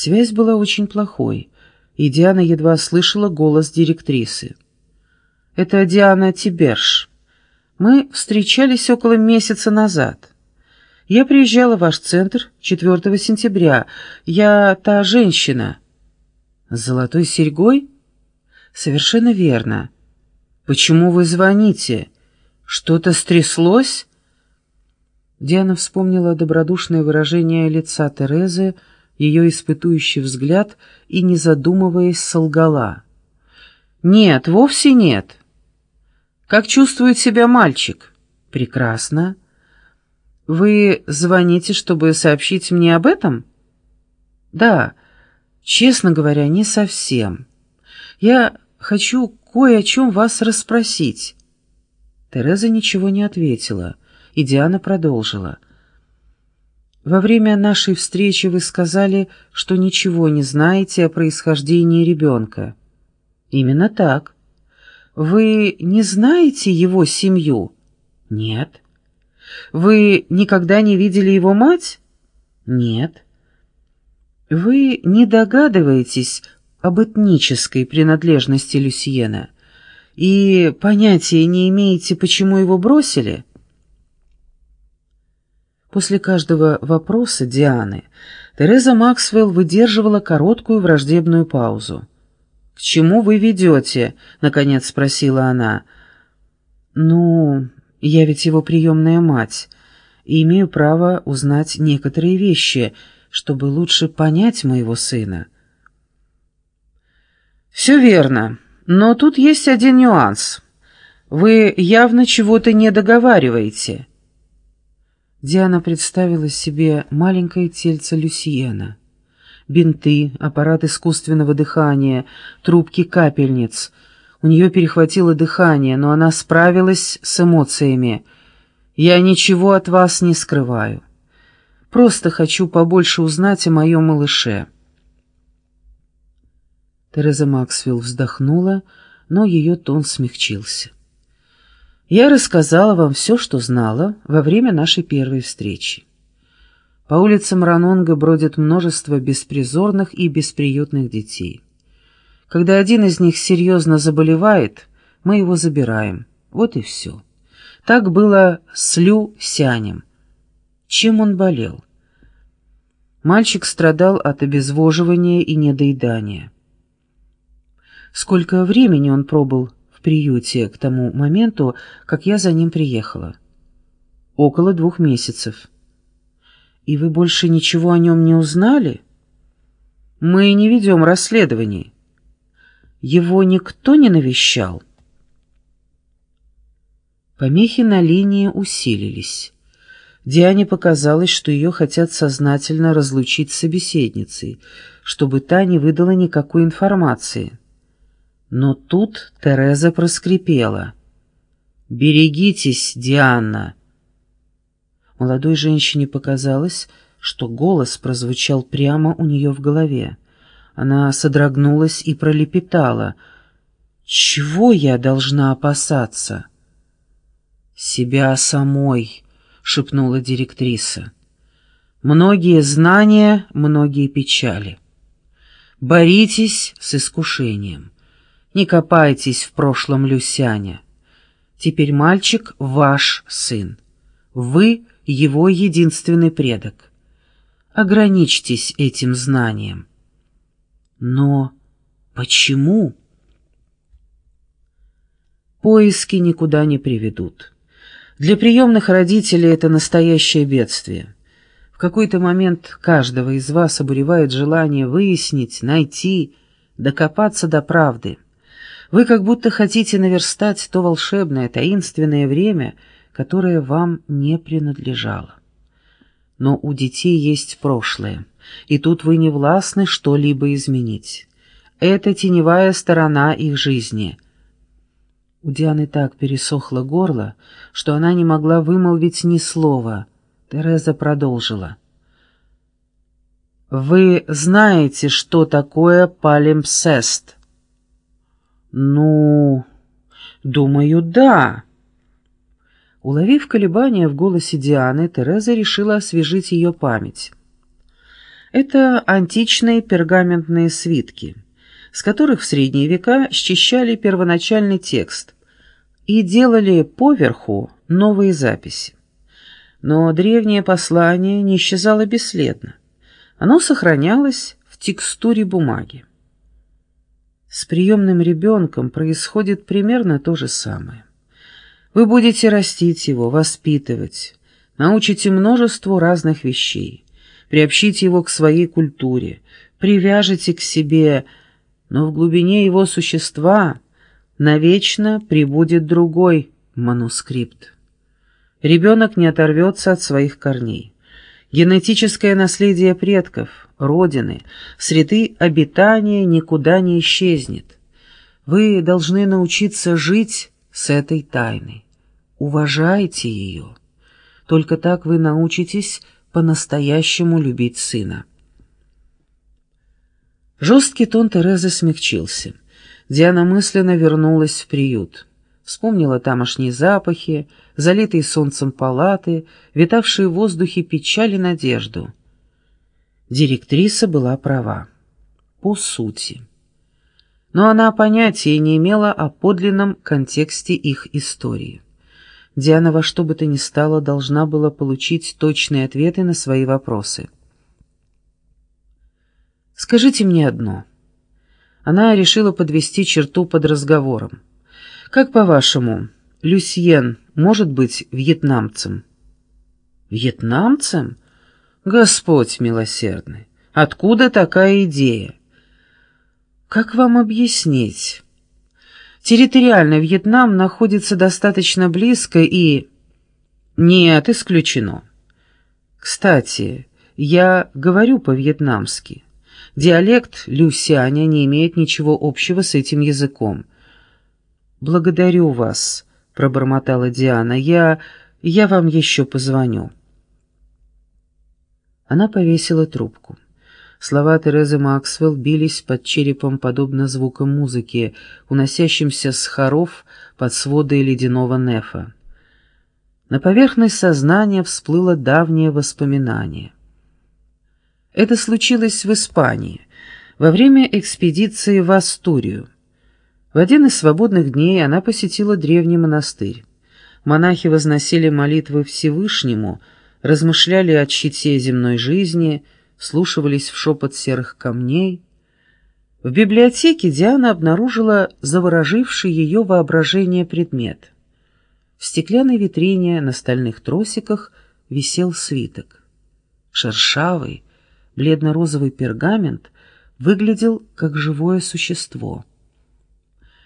Связь была очень плохой, и Диана едва слышала голос директрисы. «Это Диана Тиберш. Мы встречались около месяца назад. Я приезжала в ваш центр 4 сентября. Я та женщина». «С золотой серьгой?» «Совершенно верно. Почему вы звоните? Что-то стряслось?» Диана вспомнила добродушное выражение лица Терезы, ее испытующий взгляд и, не задумываясь, солгала. «Нет, вовсе нет. Как чувствует себя мальчик?» «Прекрасно. Вы звоните, чтобы сообщить мне об этом?» «Да, честно говоря, не совсем. Я хочу кое о чем вас расспросить». Тереза ничего не ответила, и Диана продолжила. Во время нашей встречи вы сказали, что ничего не знаете о происхождении ребенка. Именно так. Вы не знаете его семью? Нет. Вы никогда не видели его мать? Нет. Вы не догадываетесь об этнической принадлежности Люсьена и понятия не имеете, почему его бросили? После каждого вопроса Дианы Тереза Максвелл выдерживала короткую враждебную паузу. «К чему вы ведете?» — наконец спросила она. «Ну, я ведь его приемная мать, и имею право узнать некоторые вещи, чтобы лучше понять моего сына». «Все верно, но тут есть один нюанс. Вы явно чего-то не договариваете». Диана представила себе маленькое тельце Люсиена. Бинты, аппарат искусственного дыхания, трубки капельниц. У нее перехватило дыхание, но она справилась с эмоциями. «Я ничего от вас не скрываю. Просто хочу побольше узнать о моем малыше». Тереза Максвелл вздохнула, но ее тон смягчился. Я рассказала вам все, что знала во время нашей первой встречи. По улицам Ранонга бродит множество беспризорных и бесприютных детей. Когда один из них серьезно заболевает, мы его забираем. Вот и все. Так было с Лю Сянем. Чем он болел? Мальчик страдал от обезвоживания и недоедания. Сколько времени он пробыл в приюте к тому моменту, как я за ним приехала. Около двух месяцев. И вы больше ничего о нем не узнали? Мы не ведем расследований. Его никто не навещал? Помехи на линии усилились. Диане показалось, что ее хотят сознательно разлучить с собеседницей, чтобы та не выдала никакой информации. Но тут Тереза проскрипела. «Берегитесь, Диана!» Молодой женщине показалось, что голос прозвучал прямо у нее в голове. Она содрогнулась и пролепетала. «Чего я должна опасаться?» «Себя самой», — шепнула директриса. «Многие знания, многие печали. Боритесь с искушением». Не копайтесь в прошлом Люсяне. Теперь мальчик ваш сын. Вы его единственный предок. Ограничьтесь этим знанием. Но почему? Поиски никуда не приведут. Для приемных родителей это настоящее бедствие. В какой-то момент каждого из вас обуревает желание выяснить, найти, докопаться до правды. Вы как будто хотите наверстать то волшебное, таинственное время, которое вам не принадлежало. Но у детей есть прошлое, и тут вы не властны что-либо изменить. Это теневая сторона их жизни. У Дианы так пересохло горло, что она не могла вымолвить ни слова. Тереза продолжила. «Вы знаете, что такое палимпсест?» «Ну, думаю, да». Уловив колебания в голосе Дианы, Тереза решила освежить ее память. Это античные пергаментные свитки, с которых в средние века счищали первоначальный текст и делали поверху новые записи. Но древнее послание не исчезало бесследно. Оно сохранялось в текстуре бумаги. Приемным ребенком происходит примерно то же самое. Вы будете растить его, воспитывать, научите множеству разных вещей, приобщите его к своей культуре, привяжете к себе, но в глубине его существа навечно прибудет другой манускрипт. Ребенок не оторвется от своих корней. Генетическое наследие предков, родины, среды обитания никуда не исчезнет. Вы должны научиться жить с этой тайной. Уважайте ее. Только так вы научитесь по-настоящему любить сына. Жесткий тон Терезы смягчился. Диана мысленно вернулась в приют. Вспомнила тамошние запахи, залитые солнцем палаты, витавшие в воздухе печаль и надежду. Директриса была права. По сути. Но она понятия не имела о подлинном контексте их истории. Диана во что бы то ни стало должна была получить точные ответы на свои вопросы. «Скажите мне одно». Она решила подвести черту под разговором. «Как по-вашему, Люсьен может быть вьетнамцем?» «Вьетнамцем? Господь милосердный! Откуда такая идея?» «Как вам объяснить?» Территориально Вьетнам находится достаточно близко и... Нет, исключено. Кстати, я говорю по-вьетнамски. Диалект люсяня не имеет ничего общего с этим языком. «Благодарю вас», — пробормотала Диана. «Я... я вам еще позвоню». Она повесила трубку. Слова Терезы Максвелл бились под черепом подобно звукам музыки, уносящимся с хоров под своды ледяного нефа. На поверхность сознания всплыло давнее воспоминание. Это случилось в Испании, во время экспедиции в Астурию. В один из свободных дней она посетила древний монастырь. Монахи возносили молитвы Всевышнему, размышляли о щите земной жизни — вслушивались в шепот серых камней. В библиотеке Диана обнаружила завороживший ее воображение предмет. В стеклянной витрине на стальных тросиках висел свиток. Шершавый, бледно-розовый пергамент выглядел как живое существо.